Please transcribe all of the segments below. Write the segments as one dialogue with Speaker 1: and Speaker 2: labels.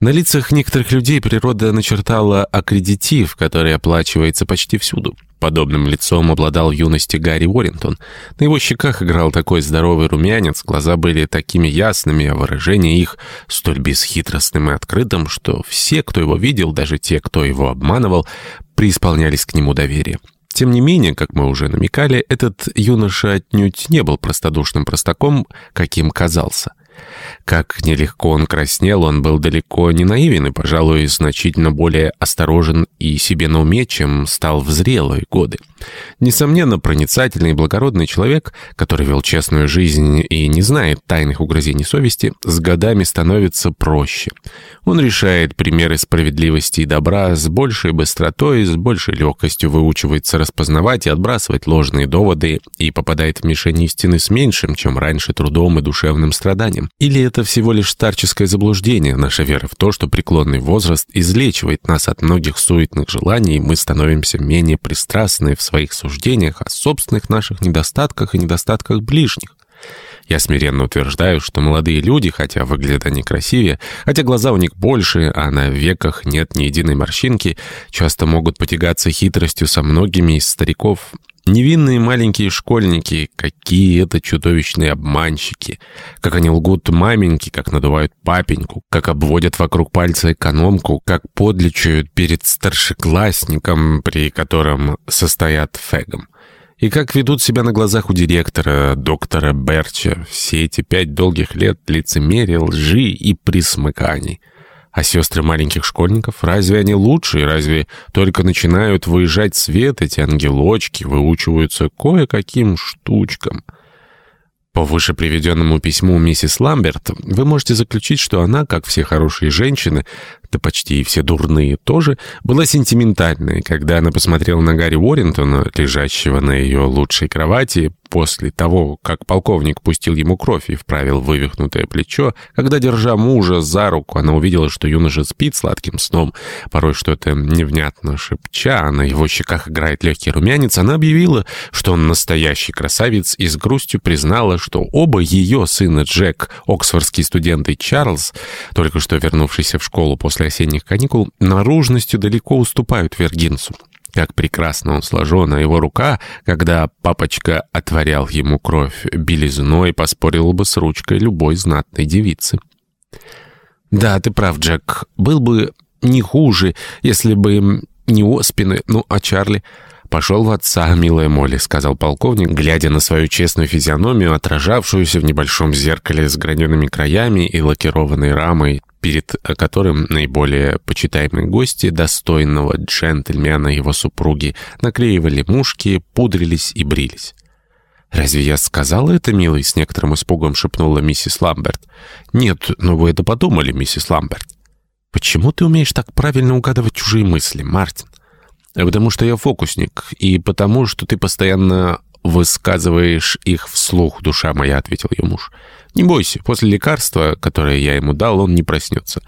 Speaker 1: На лицах некоторых людей природа начертала аккредитив, который оплачивается почти всюду. Подобным лицом обладал в юности Гарри Уоррингтон. На его щеках играл такой здоровый румянец, глаза были такими ясными, а выражение их столь бесхитростным и открытым, что все, кто его видел, даже те, кто его обманывал, преисполнялись к нему доверия. Тем не менее, как мы уже намекали, этот юноша отнюдь не был простодушным простаком, каким казался. Как нелегко он краснел, он был далеко не наивен и, пожалуй, значительно более осторожен и себе на уме, чем стал в зрелые годы. Несомненно, проницательный и благородный человек, который вел честную жизнь и не знает тайных угрызений совести, с годами становится проще. Он решает примеры справедливости и добра с большей быстротой, с большей легкостью выучивается распознавать и отбрасывать ложные доводы и попадает в мишень истины с меньшим, чем раньше, трудом и душевным страданием. Или это всего лишь старческое заблуждение, наша вера в то, что преклонный возраст излечивает нас от многих суетных желаний, и мы становимся менее пристрастны в своих суждениях о собственных наших недостатках и недостатках ближних. Я смиренно утверждаю, что молодые люди, хотя выглядят они красивее, хотя глаза у них больше, а на веках нет ни единой морщинки, часто могут потягаться хитростью со многими из стариков, Невинные маленькие школьники, какие это чудовищные обманщики. Как они лгут маменьки, как надувают папеньку, как обводят вокруг пальца экономку, как подлечают перед старшеклассником, при котором состоят фегом. И как ведут себя на глазах у директора, доктора Берча, все эти пять долгих лет лицемерия, лжи и присмыканий. А сестры маленьких школьников, разве они лучшие? Разве только начинают выезжать свет эти ангелочки, выучиваются кое-каким штучкам? По выше приведенному письму миссис Ламберт вы можете заключить, что она, как все хорошие женщины, да почти все дурные тоже, была сентиментальной, когда она посмотрела на Гарри Уоррентона, лежащего на ее лучшей кровати, после того, как полковник пустил ему кровь и вправил вывихнутое плечо, когда, держа мужа за руку, она увидела, что юноша спит сладким сном, порой что-то невнятно шепча, на его щеках играет легкий румянец, она объявила, что он настоящий красавец и с грустью признала, что оба ее сына Джек, оксфордский студент и Чарльз, только что вернувшийся в школу после после осенних каникул наружностью далеко уступают Вергинсу. Как прекрасно он сложен, а его рука, когда папочка отворял ему кровь белизной, поспорила бы с ручкой любой знатной девицы. «Да, ты прав, Джек. Был бы не хуже, если бы не Оспины, ну, а Чарли...» «Пошел в отца, милая Молли», — сказал полковник, глядя на свою честную физиономию, отражавшуюся в небольшом зеркале с гранеными краями и лакированной рамой, перед которым наиболее почитаемые гости достойного джентльмена его супруги наклеивали мушки, пудрились и брились. «Разве я сказала это, милый?» — с некоторым испугом шепнула миссис Ламберт. «Нет, но вы это подумали, миссис Ламберт». «Почему ты умеешь так правильно угадывать чужие мысли, Мартин?» «Потому что я фокусник, и потому что ты постоянно высказываешь их вслух, душа моя», — ответил ее муж. «Не бойся, после лекарства, которое я ему дал, он не проснется.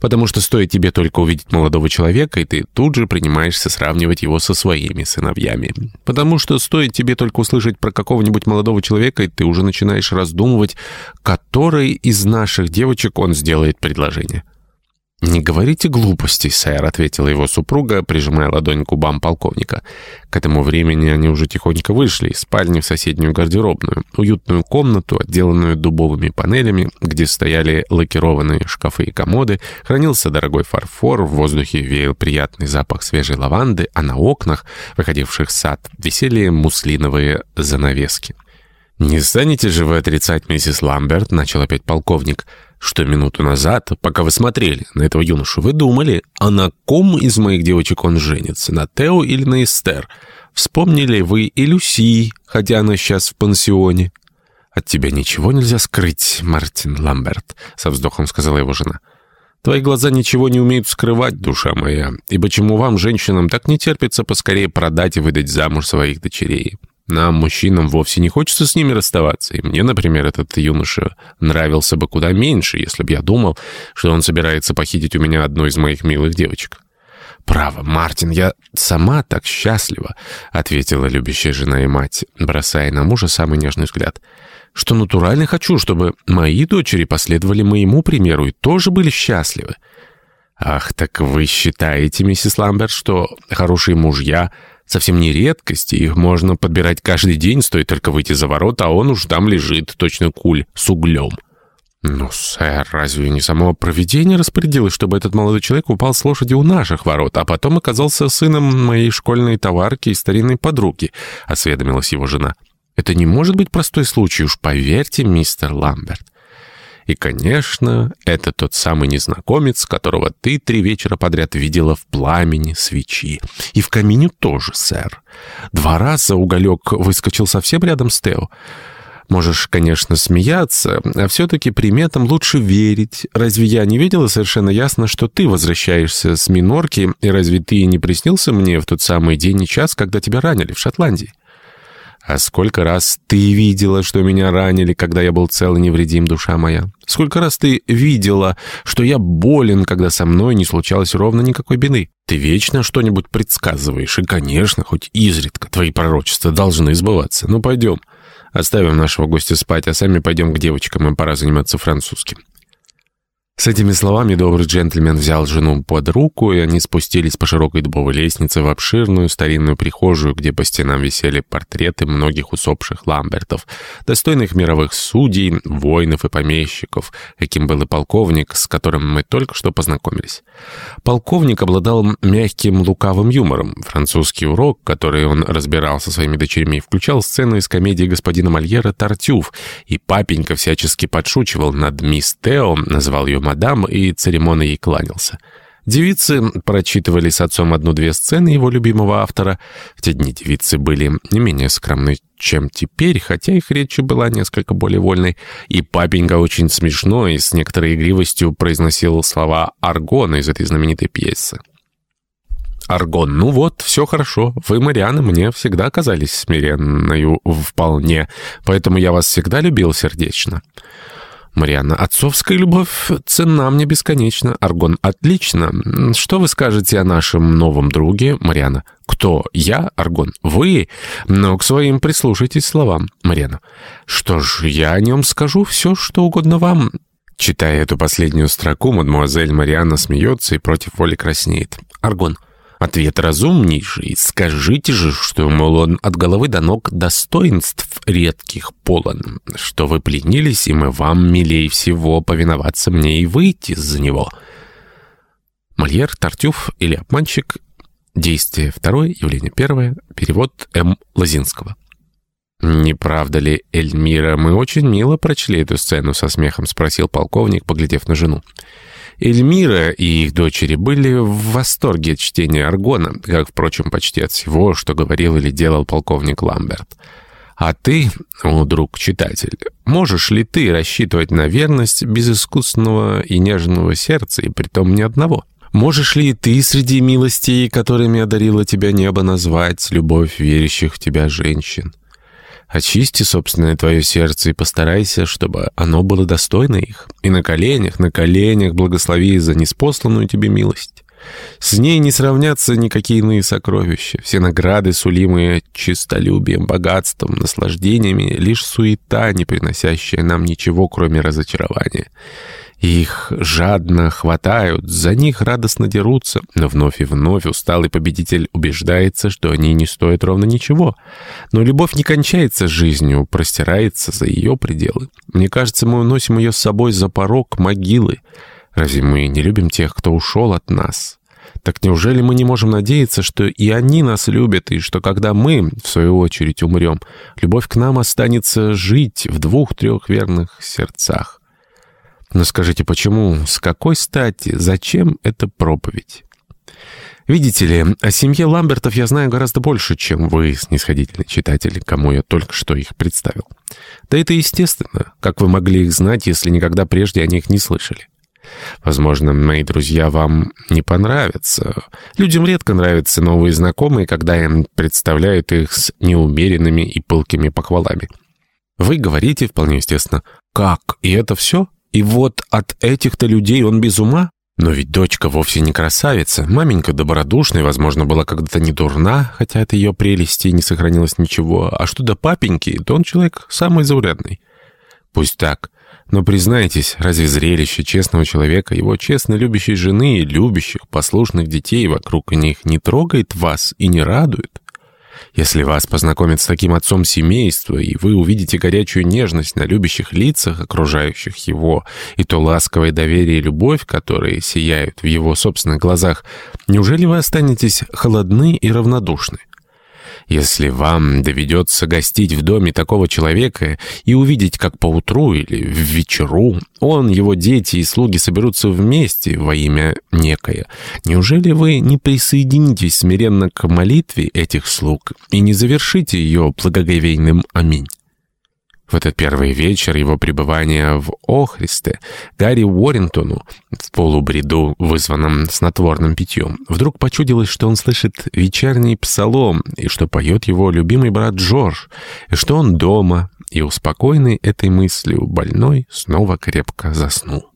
Speaker 1: Потому что стоит тебе только увидеть молодого человека, и ты тут же принимаешься сравнивать его со своими сыновьями. Потому что стоит тебе только услышать про какого-нибудь молодого человека, и ты уже начинаешь раздумывать, которой из наших девочек он сделает предложение». «Не говорите глупостей, сэр», — ответила его супруга, прижимая ладонь к губам полковника. К этому времени они уже тихонько вышли из спальни в соседнюю гардеробную, уютную комнату, отделанную дубовыми панелями, где стояли лакированные шкафы и комоды, хранился дорогой фарфор, в воздухе веял приятный запах свежей лаванды, а на окнах, выходивших в сад, висели муслиновые занавески. «Не станете же вы отрицать, миссис Ламберт?» — начал опять полковник — что минуту назад, пока вы смотрели на этого юношу, вы думали, а на ком из моих девочек он женится, на Тео или на Эстер? Вспомнили вы и Люси, хотя она сейчас в пансионе. От тебя ничего нельзя скрыть, Мартин Ламберт, со вздохом сказала его жена. Твои глаза ничего не умеют скрывать, душа моя. И почему вам, женщинам, так не терпится поскорее продать и выдать замуж своих дочерей? Нам, мужчинам, вовсе не хочется с ними расставаться. И мне, например, этот юноша нравился бы куда меньше, если бы я думал, что он собирается похитить у меня одну из моих милых девочек. «Право, Мартин, я сама так счастлива», — ответила любящая жена и мать, бросая на мужа самый нежный взгляд, «что натурально хочу, чтобы мои дочери последовали моему примеру и тоже были счастливы. «Ах, так вы считаете, миссис Ламберт, что хорошие мужья совсем не редкость, их можно подбирать каждый день, стоит только выйти за ворота, а он уж там лежит, точно куль, с углем». «Ну, сэр, разве не само провидение распорядилось, чтобы этот молодой человек упал с лошади у наших ворот, а потом оказался сыном моей школьной товарки и старинной подруги?» — осведомилась его жена. «Это не может быть простой случай, уж поверьте, мистер Ламберт». И, конечно, это тот самый незнакомец, которого ты три вечера подряд видела в пламени свечи. И в камине тоже, сэр. Два раза уголек выскочил совсем рядом с Тео. Можешь, конечно, смеяться, а все-таки приметам лучше верить. Разве я не видела совершенно ясно, что ты возвращаешься с Минорки, и разве ты не приснился мне в тот самый день и час, когда тебя ранили в Шотландии? А сколько раз ты видела, что меня ранили, когда я был цел и невредим, душа моя? Сколько раз ты видела, что я болен, когда со мной не случалось ровно никакой беды? Ты вечно что-нибудь предсказываешь, и, конечно, хоть изредка твои пророчества должны сбываться. Ну, пойдем. Оставим нашего гостя спать, а сами пойдем к девочкам, им пора заниматься французским». С этими словами добрый джентльмен взял жену под руку, и они спустились по широкой дубовой лестнице в обширную старинную прихожую, где по стенам висели портреты многих усопших ламбертов, достойных мировых судей, воинов и помещиков, каким был и полковник, с которым мы только что познакомились. Полковник обладал мягким лукавым юмором. Французский урок, который он разбирал со своими дочерьми, включал сцену из комедии господина Мольера «Тартюф», и папенька всячески подшучивал над мисс Тео, называл ее мадам и церемонно ей кланялся. Девицы прочитывали с отцом одну-две сцены его любимого автора. В те дни девицы были не менее скромны, чем теперь, хотя их речь была несколько более вольной. И папенька очень смешно и с некоторой игривостью произносил слова Аргона из этой знаменитой пьесы. Аргон, ну вот, все хорошо. Вы, Мариана, мне всегда казались смиренною вполне, поэтому я вас всегда любил сердечно. Марианна, отцовская любовь цена мне бесконечно. Аргон, отлично. Что вы скажете о нашем новом друге? Марианна, кто? Я? Аргон, вы? Но к своим прислушайтесь словам. Марианна, что ж, я о нем скажу все, что угодно вам. Читая эту последнюю строку, мадемуазель Марианна смеется и против воли краснеет. Аргон, Ответ разумнейший. Скажите же, что, мол, он от головы до ног достоинств редких полон, что вы пленились, и мы вам, милей всего, повиноваться мне и выйти за него. Мольер, Тартюф или обманщик. Действие второе, явление первое. Перевод М. Лозинского. «Не правда ли, Эльмира, мы очень мило прочли эту сцену?» — со смехом спросил полковник, поглядев на жену. И их дочери были в восторге от чтения Аргона, как, впрочем, почти от всего, что говорил или делал полковник Ламберт. А ты, о, друг читатель, можешь ли ты рассчитывать на верность безыскусного и нежного сердца, и притом ни одного? Можешь ли ты среди милостей, которыми одарило тебя небо, назвать любовь верящих в тебя женщин? Очисти собственное твое сердце и постарайся, чтобы оно было достойно их. И на коленях, на коленях благослови за неспосланную тебе милость. С ней не сравнятся никакие иные сокровища. Все награды, сулимые чистолюбием, богатством, наслаждениями, лишь суета, не приносящая нам ничего, кроме разочарования. Их жадно хватают, за них радостно дерутся, но вновь и вновь усталый победитель убеждается, что они не стоят ровно ничего. Но любовь не кончается жизнью, простирается за ее пределы. Мне кажется, мы уносим ее с собой за порог могилы. Разве мы не любим тех, кто ушел от нас? Так неужели мы не можем надеяться, что и они нас любят, и что когда мы, в свою очередь, умрем, любовь к нам останется жить в двух-трех верных сердцах? Но скажите, почему, с какой стати, зачем эта проповедь? Видите ли, о семье Ламбертов я знаю гораздо больше, чем вы, снисходительный читатель, кому я только что их представил. Да это естественно. Как вы могли их знать, если никогда прежде о них не слышали? Возможно, мои друзья вам не понравятся. Людям редко нравятся новые знакомые, когда им представляют их с неумеренными и пылкими похвалами. Вы говорите, вполне естественно, «Как? И это все?» И вот от этих-то людей он без ума? Но ведь дочка вовсе не красавица. Маменька добродушная, возможно, была когда-то не дурна, хотя от ее прелести не сохранилось ничего. А что до папеньки, то он человек самый заурядный. Пусть так. Но признайтесь, разве зрелище честного человека, его честно любящей жены и любящих, послушных детей вокруг них не трогает вас и не радует? Если вас познакомят с таким отцом семейства, и вы увидите горячую нежность на любящих лицах, окружающих его, и то ласковое доверие и любовь, которые сияют в его собственных глазах, неужели вы останетесь холодны и равнодушны? Если вам доведется гостить в доме такого человека и увидеть, как поутру или в вечеру он, его дети и слуги соберутся вместе во имя некое, неужели вы не присоединитесь смиренно к молитве этих слуг и не завершите ее благоговейным «Аминь»? В этот первый вечер его пребывания в Охристе Гарри Уоррингтону в полубреду, вызванном снотворным питьем, вдруг почудилось, что он слышит вечерний псалом, и что поет его любимый брат Джордж, и что он дома, и, успокоенный этой мыслью, больной снова крепко заснул.